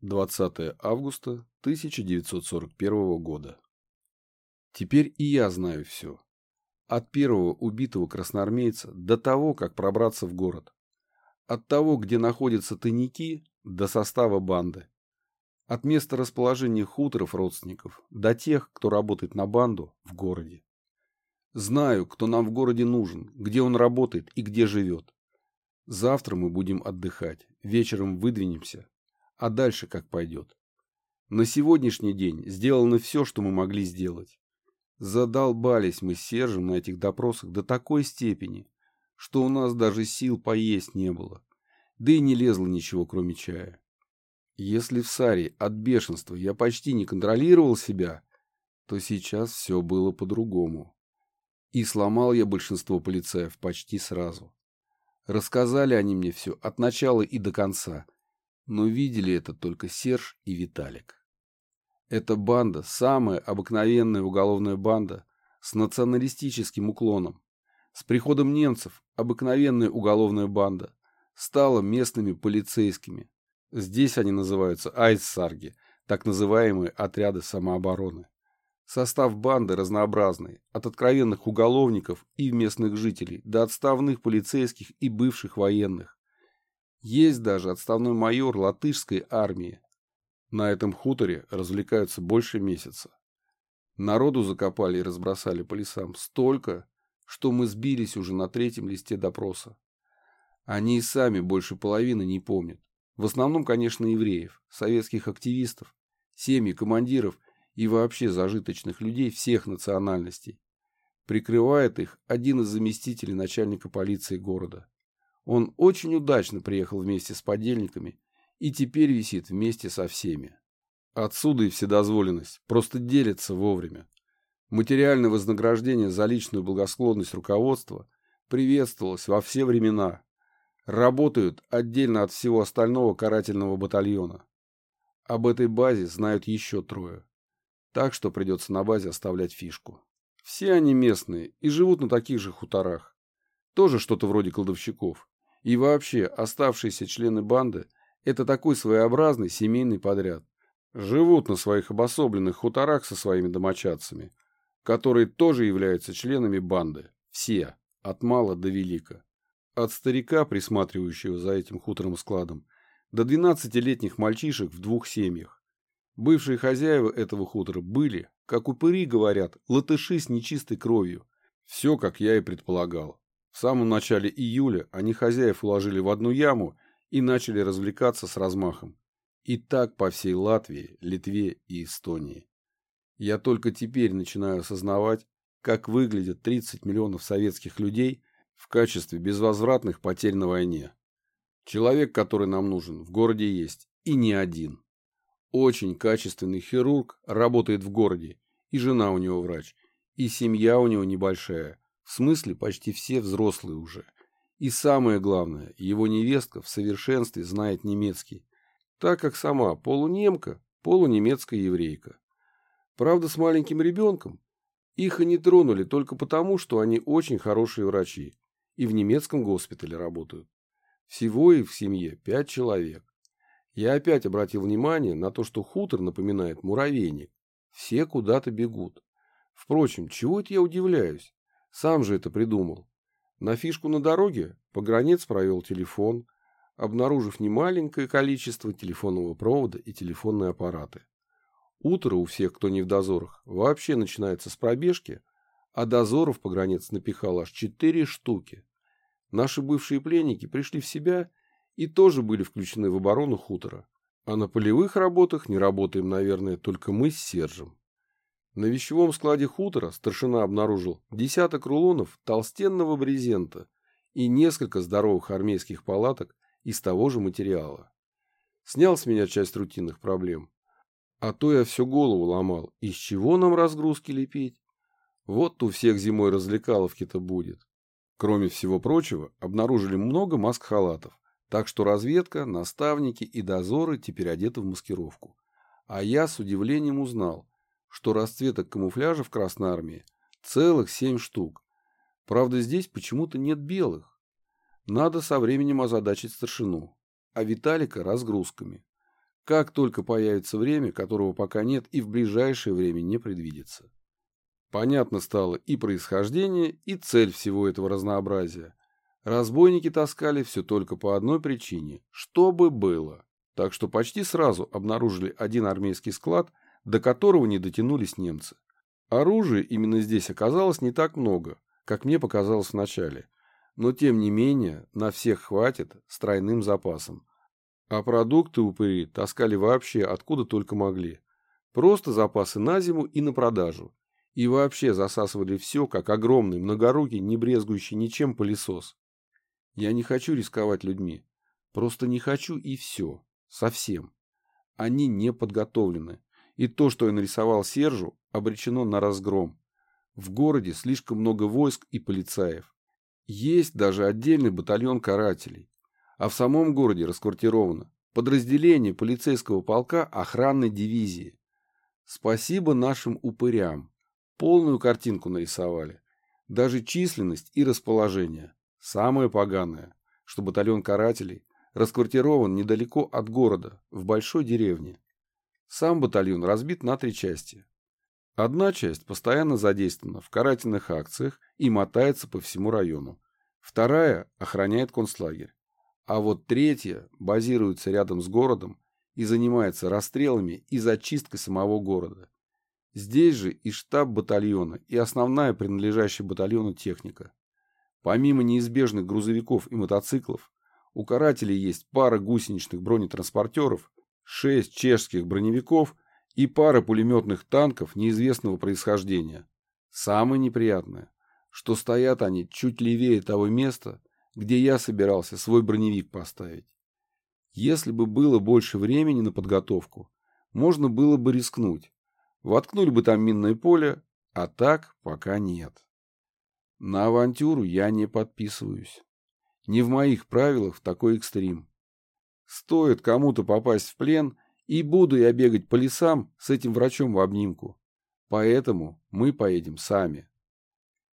20 августа 1941 года. Теперь и я знаю все. От первого убитого красноармейца до того, как пробраться в город. От того, где находятся тайники, до состава банды. От места расположения хуторов родственников до тех, кто работает на банду в городе. Знаю, кто нам в городе нужен, где он работает и где живет. Завтра мы будем отдыхать, вечером выдвинемся, а дальше как пойдет. На сегодняшний день сделано все, что мы могли сделать. Задолбались мы с Сержем на этих допросах до такой степени, что у нас даже сил поесть не было, да и не лезло ничего, кроме чая. Если в Саре от бешенства я почти не контролировал себя, то сейчас все было по-другому. И сломал я большинство полицаев почти сразу. Рассказали они мне все от начала и до конца, но видели это только Серж и Виталик. Эта банда – самая обыкновенная уголовная банда с националистическим уклоном. С приходом немцев обыкновенная уголовная банда стала местными полицейскими. Здесь они называются айссарги, так называемые отряды самообороны. Состав банды разнообразный, от откровенных уголовников и местных жителей до отставных полицейских и бывших военных. Есть даже отставной майор латышской армии. На этом хуторе развлекаются больше месяца. Народу закопали и разбросали по лесам столько, что мы сбились уже на третьем листе допроса. Они и сами больше половины не помнят. В основном, конечно, евреев, советских активистов, семьи командиров и вообще зажиточных людей всех национальностей. Прикрывает их один из заместителей начальника полиции города. Он очень удачно приехал вместе с подельниками и теперь висит вместе со всеми. Отсюда и вседозволенность, просто делится вовремя. Материальное вознаграждение за личную благосклонность руководства приветствовалось во все времена. Работают отдельно от всего остального карательного батальона. Об этой базе знают еще трое. Так что придется на базе оставлять фишку. Все они местные и живут на таких же хуторах. Тоже что-то вроде кладовщиков. И вообще, оставшиеся члены банды – это такой своеобразный семейный подряд. Живут на своих обособленных хуторах со своими домочадцами, которые тоже являются членами банды. Все, от мала до велика. От старика, присматривающего за этим хутором складом, до 12-летних мальчишек в двух семьях. Бывшие хозяева этого хутора были, как упыри говорят, латыши с нечистой кровью. Все, как я и предполагал. Самом начале июля они хозяев уложили в одну яму и начали развлекаться с размахом. И так по всей Латвии, Литве и Эстонии. Я только теперь начинаю осознавать, как выглядят 30 миллионов советских людей в качестве безвозвратных потерь на войне. Человек, который нам нужен, в городе есть, и не один. Очень качественный хирург работает в городе, и жена у него врач, и семья у него небольшая, в смысле почти все взрослые уже. И самое главное, его невестка в совершенстве знает немецкий, так как сама полунемка, полунемецкая еврейка. Правда, с маленьким ребенком. Их и не тронули только потому, что они очень хорошие врачи и в немецком госпитале работают. Всего их в семье пять человек. Я опять обратил внимание на то, что хутор напоминает муравейник. Все куда-то бегут. Впрочем, чего это я удивляюсь? Сам же это придумал. На фишку на дороге погранец провел телефон, обнаружив немаленькое количество телефонного провода и телефонные аппараты. Утро у всех, кто не в дозорах, вообще начинается с пробежки, а дозоров погранец напихал аж четыре штуки. Наши бывшие пленники пришли в себя и тоже были включены в оборону хутора. А на полевых работах не работаем, наверное, только мы с Сержем. На вещевом складе хутора старшина обнаружил десяток рулонов толстенного брезента и несколько здоровых армейских палаток из того же материала. Снял с меня часть рутинных проблем. А то я всю голову ломал, из чего нам разгрузки лепить? Вот у всех зимой развлекаловки-то будет. Кроме всего прочего, обнаружили много маск-халатов, так что разведка, наставники и дозоры теперь одеты в маскировку. А я с удивлением узнал, что расцветок камуфляжа в Красной Армии целых семь штук. Правда, здесь почему-то нет белых. Надо со временем озадачить старшину, а Виталика разгрузками. как только появится время, которого пока нет и в ближайшее время не предвидится. Понятно стало и происхождение, и цель всего этого разнообразия. Разбойники таскали все только по одной причине – чтобы было. Так что почти сразу обнаружили один армейский склад, до которого не дотянулись немцы. Оружия именно здесь оказалось не так много, как мне показалось вначале. Но тем не менее, на всех хватит с тройным запасом. А продукты упыри таскали вообще откуда только могли. Просто запасы на зиму и на продажу. И вообще засасывали все, как огромный, многорукий, не брезгующий ничем пылесос. Я не хочу рисковать людьми. Просто не хочу и все. Совсем. Они не подготовлены. И то, что я нарисовал Сержу, обречено на разгром. В городе слишком много войск и полицаев. Есть даже отдельный батальон карателей. А в самом городе расквартировано подразделение полицейского полка охранной дивизии. Спасибо нашим упырям. Полную картинку нарисовали. Даже численность и расположение. Самое поганое, что батальон карателей расквартирован недалеко от города, в большой деревне. Сам батальон разбит на три части. Одна часть постоянно задействована в карательных акциях и мотается по всему району. Вторая охраняет концлагерь. А вот третья базируется рядом с городом и занимается расстрелами и зачисткой самого города. Здесь же и штаб батальона, и основная принадлежащая батальону техника. Помимо неизбежных грузовиков и мотоциклов, у карателей есть пара гусеничных бронетранспортеров, шесть чешских броневиков и пара пулеметных танков неизвестного происхождения. Самое неприятное, что стоят они чуть левее того места, где я собирался свой броневик поставить. Если бы было больше времени на подготовку, можно было бы рискнуть. Воткнули бы там минное поле, а так пока нет. На авантюру я не подписываюсь. Не в моих правилах такой экстрим. Стоит кому-то попасть в плен, и буду я бегать по лесам с этим врачом в обнимку. Поэтому мы поедем сами.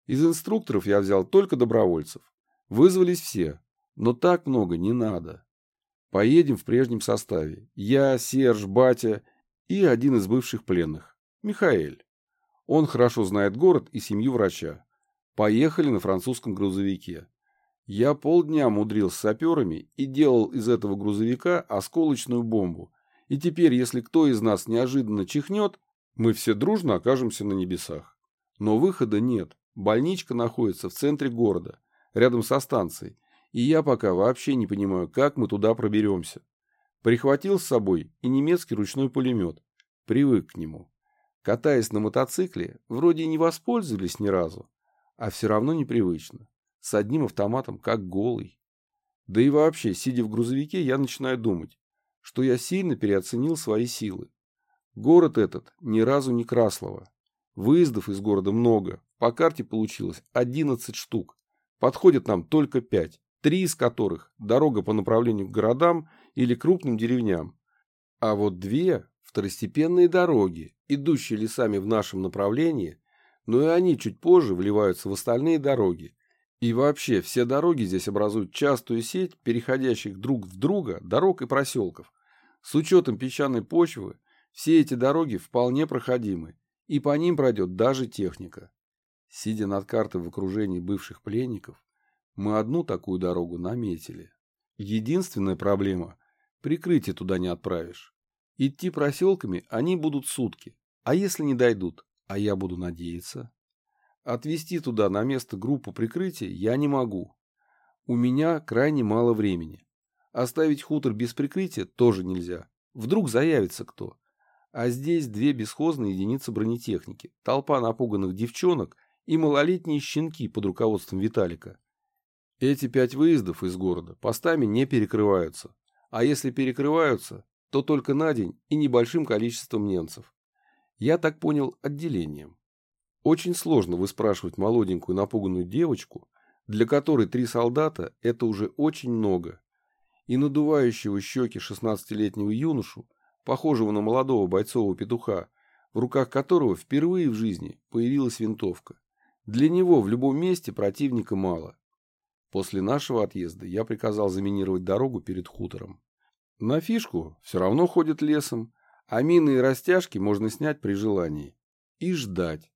Из инструкторов я взял только добровольцев. Вызвались все, но так много не надо. Поедем в прежнем составе. Я, Серж, Батя и один из бывших пленных, Михаэль. Он хорошо знает город и семью врача. Поехали на французском грузовике. Я полдня мудрил с саперами и делал из этого грузовика осколочную бомбу. И теперь, если кто из нас неожиданно чихнет, мы все дружно окажемся на небесах. Но выхода нет. Больничка находится в центре города, рядом со станцией. И я пока вообще не понимаю, как мы туда проберемся. Прихватил с собой и немецкий ручной пулемет. Привык к нему. Катаясь на мотоцикле, вроде не воспользовались ни разу а все равно непривычно. С одним автоматом как голый. Да и вообще, сидя в грузовике, я начинаю думать, что я сильно переоценил свои силы. Город этот ни разу не Краслова. Выездов из города много, по карте получилось 11 штук. Подходят нам только 5, три из которых дорога по направлению к городам или крупным деревням. А вот две второстепенные дороги, идущие лесами в нашем направлении, но и они чуть позже вливаются в остальные дороги. И вообще, все дороги здесь образуют частую сеть, переходящих друг в друга дорог и проселков. С учетом песчаной почвы, все эти дороги вполне проходимы, и по ним пройдет даже техника. Сидя над картой в окружении бывших пленников, мы одну такую дорогу наметили. Единственная проблема – прикрытие туда не отправишь. Идти проселками они будут сутки, а если не дойдут, а я буду надеяться. Отвезти туда на место группу прикрытия я не могу. У меня крайне мало времени. Оставить хутор без прикрытия тоже нельзя. Вдруг заявится кто. А здесь две бесхозные единицы бронетехники, толпа напуганных девчонок и малолетние щенки под руководством Виталика. Эти пять выездов из города постами не перекрываются. А если перекрываются, то только на день и небольшим количеством немцев. Я так понял, отделением. Очень сложно выспрашивать молоденькую напуганную девочку, для которой три солдата – это уже очень много, и надувающего щеки 16-летнего юношу, похожего на молодого бойцового петуха, в руках которого впервые в жизни появилась винтовка. Для него в любом месте противника мало. После нашего отъезда я приказал заминировать дорогу перед хутором. На фишку все равно ходят лесом, а мины и растяжки можно снять при желании. И ждать.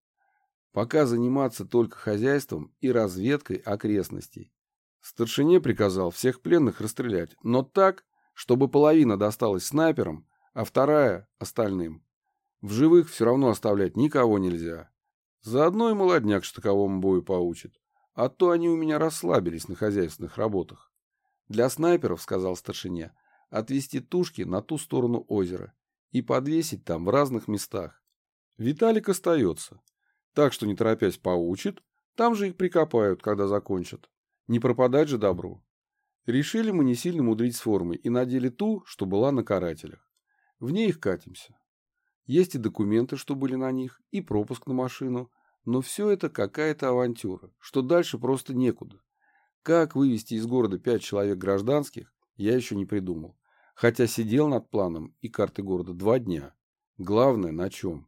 Пока заниматься только хозяйством и разведкой окрестностей. Старшине приказал всех пленных расстрелять, но так, чтобы половина досталась снайперам, а вторая – остальным. В живых все равно оставлять никого нельзя. Заодно и молодняк штыковому бою поучит. А то они у меня расслабились на хозяйственных работах. Для снайперов, сказал старшине, отвести тушки на ту сторону озера и подвесить там в разных местах. Виталик остается. Так что не торопясь поучит, там же их прикопают, когда закончат. Не пропадать же добру. Решили мы не сильно мудрить с формой и надели ту, что была на карателях. В ней их катимся. Есть и документы, что были на них, и пропуск на машину, но все это какая-то авантюра, что дальше просто некуда. Как вывести из города пять человек гражданских, я еще не придумал. Хотя сидел над планом и картой города два дня. Главное, на чем.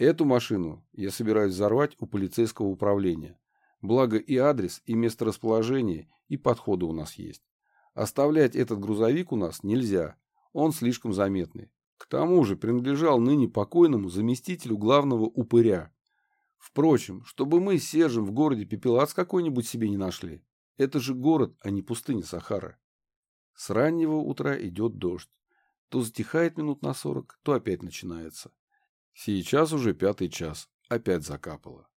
Эту машину я собираюсь взорвать у полицейского управления. Благо и адрес, и место расположения, и подходы у нас есть. Оставлять этот грузовик у нас нельзя, он слишком заметный. К тому же принадлежал ныне покойному заместителю главного упыря. Впрочем, чтобы мы с Сержем в городе пепелац какой-нибудь себе не нашли. Это же город, а не пустыня Сахара. С раннего утра идет дождь. То затихает минут на сорок, то опять начинается. Сейчас уже пятый час. Опять закапало.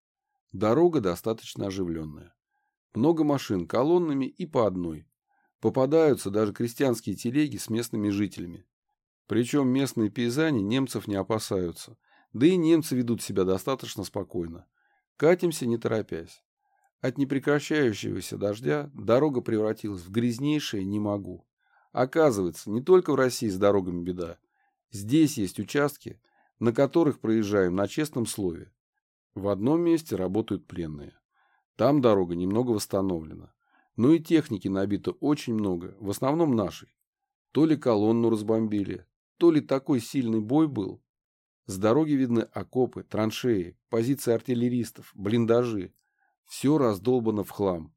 Дорога достаточно оживленная. Много машин колоннами и по одной. Попадаются даже крестьянские телеги с местными жителями. Причем местные пейзани немцев не опасаются. Да и немцы ведут себя достаточно спокойно. Катимся не торопясь. От непрекращающегося дождя дорога превратилась в грязнейшее «не могу». Оказывается, не только в России с дорогами беда. Здесь есть участки, на которых проезжаем на честном слове. В одном месте работают пленные. Там дорога немного восстановлена. Но и техники набито очень много, в основном нашей. То ли колонну разбомбили, то ли такой сильный бой был. С дороги видны окопы, траншеи, позиции артиллеристов, блиндажи. Все раздолбано в хлам.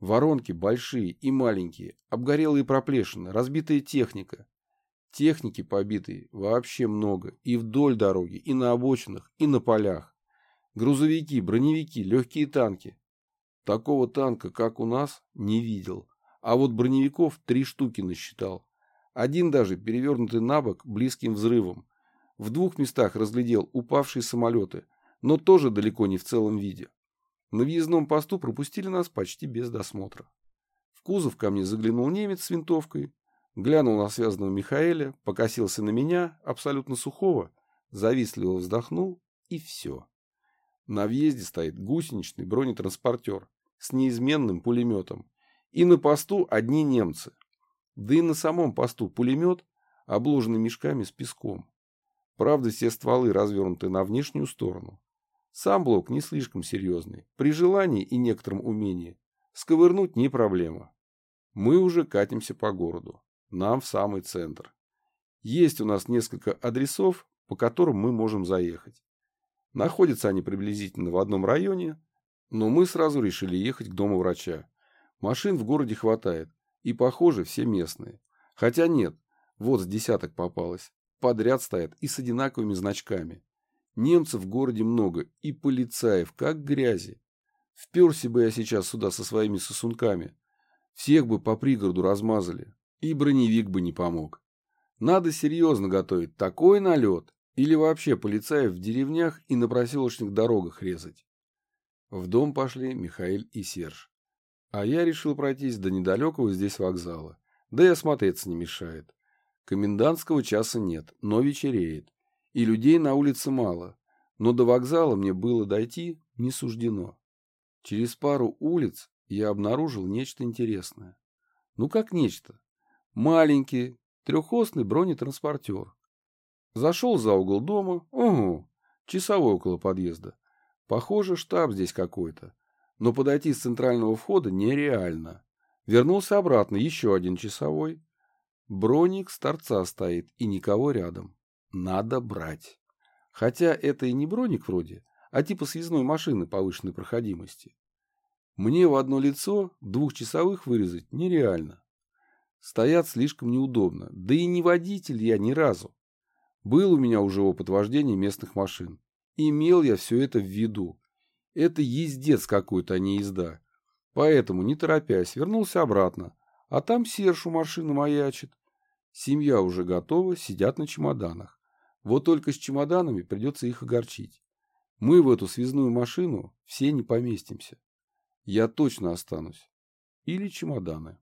Воронки большие и маленькие, обгорелые проплешины, разбитая техника. Техники побитые вообще много и вдоль дороги, и на обочинах, и на полях. Грузовики, броневики, легкие танки. Такого танка, как у нас, не видел. А вот броневиков три штуки насчитал. Один даже перевернутый на бок близким взрывом. В двух местах разглядел упавшие самолеты, но тоже далеко не в целом виде. На въездном посту пропустили нас почти без досмотра. В кузов ко мне заглянул немец с винтовкой, глянул на связанного Михаэля, покосился на меня, абсолютно сухого, завистливо вздохнул и все. На въезде стоит гусеничный бронетранспортер с неизменным пулеметом. И на посту одни немцы. Да и на самом посту пулемет, обложенный мешками с песком. Правда, все стволы развернуты на внешнюю сторону. Сам блок не слишком серьезный. При желании и некотором умении сковырнуть не проблема. Мы уже катимся по городу. Нам в самый центр. Есть у нас несколько адресов, по которым мы можем заехать. Находятся они приблизительно в одном районе, но мы сразу решили ехать к дому врача. Машин в городе хватает, и, похоже, все местные. Хотя нет, вот с десяток попалось. Подряд стоят и с одинаковыми значками. Немцев в городе много, и полицаев, как грязи. Вперся бы я сейчас сюда со своими сосунками. Всех бы по пригороду размазали, и броневик бы не помог. Надо серьезно готовить такой налет, или вообще полицаев в деревнях и на проселочных дорогах резать. В дом пошли Михаил и Серж. А я решил пройтись до недалекого здесь вокзала. Да и осмотреться не мешает. Комендантского часа нет, но вечереет. И людей на улице мало. Но до вокзала мне было дойти не суждено. Через пару улиц я обнаружил нечто интересное. Ну как нечто? Маленький, трехосный бронетранспортер. Зашел за угол дома, угу, часовой около подъезда. Похоже, штаб здесь какой-то но подойти с центрального входа нереально. Вернулся обратно, еще один часовой. Броник с торца стоит, и никого рядом. Надо брать. Хотя это и не броник вроде, а типа съездной машины повышенной проходимости. Мне в одно лицо двухчасовых вырезать нереально. Стоят слишком неудобно, да и не водитель я ни разу. Был у меня уже опыт вождения местных машин. Имел я все это в виду. Это ездец какой-то, а не езда. Поэтому, не торопясь, вернулся обратно. А там Серж у маячит. Семья уже готова, сидят на чемоданах. Вот только с чемоданами придется их огорчить. Мы в эту связную машину все не поместимся. Я точно останусь. Или чемоданы.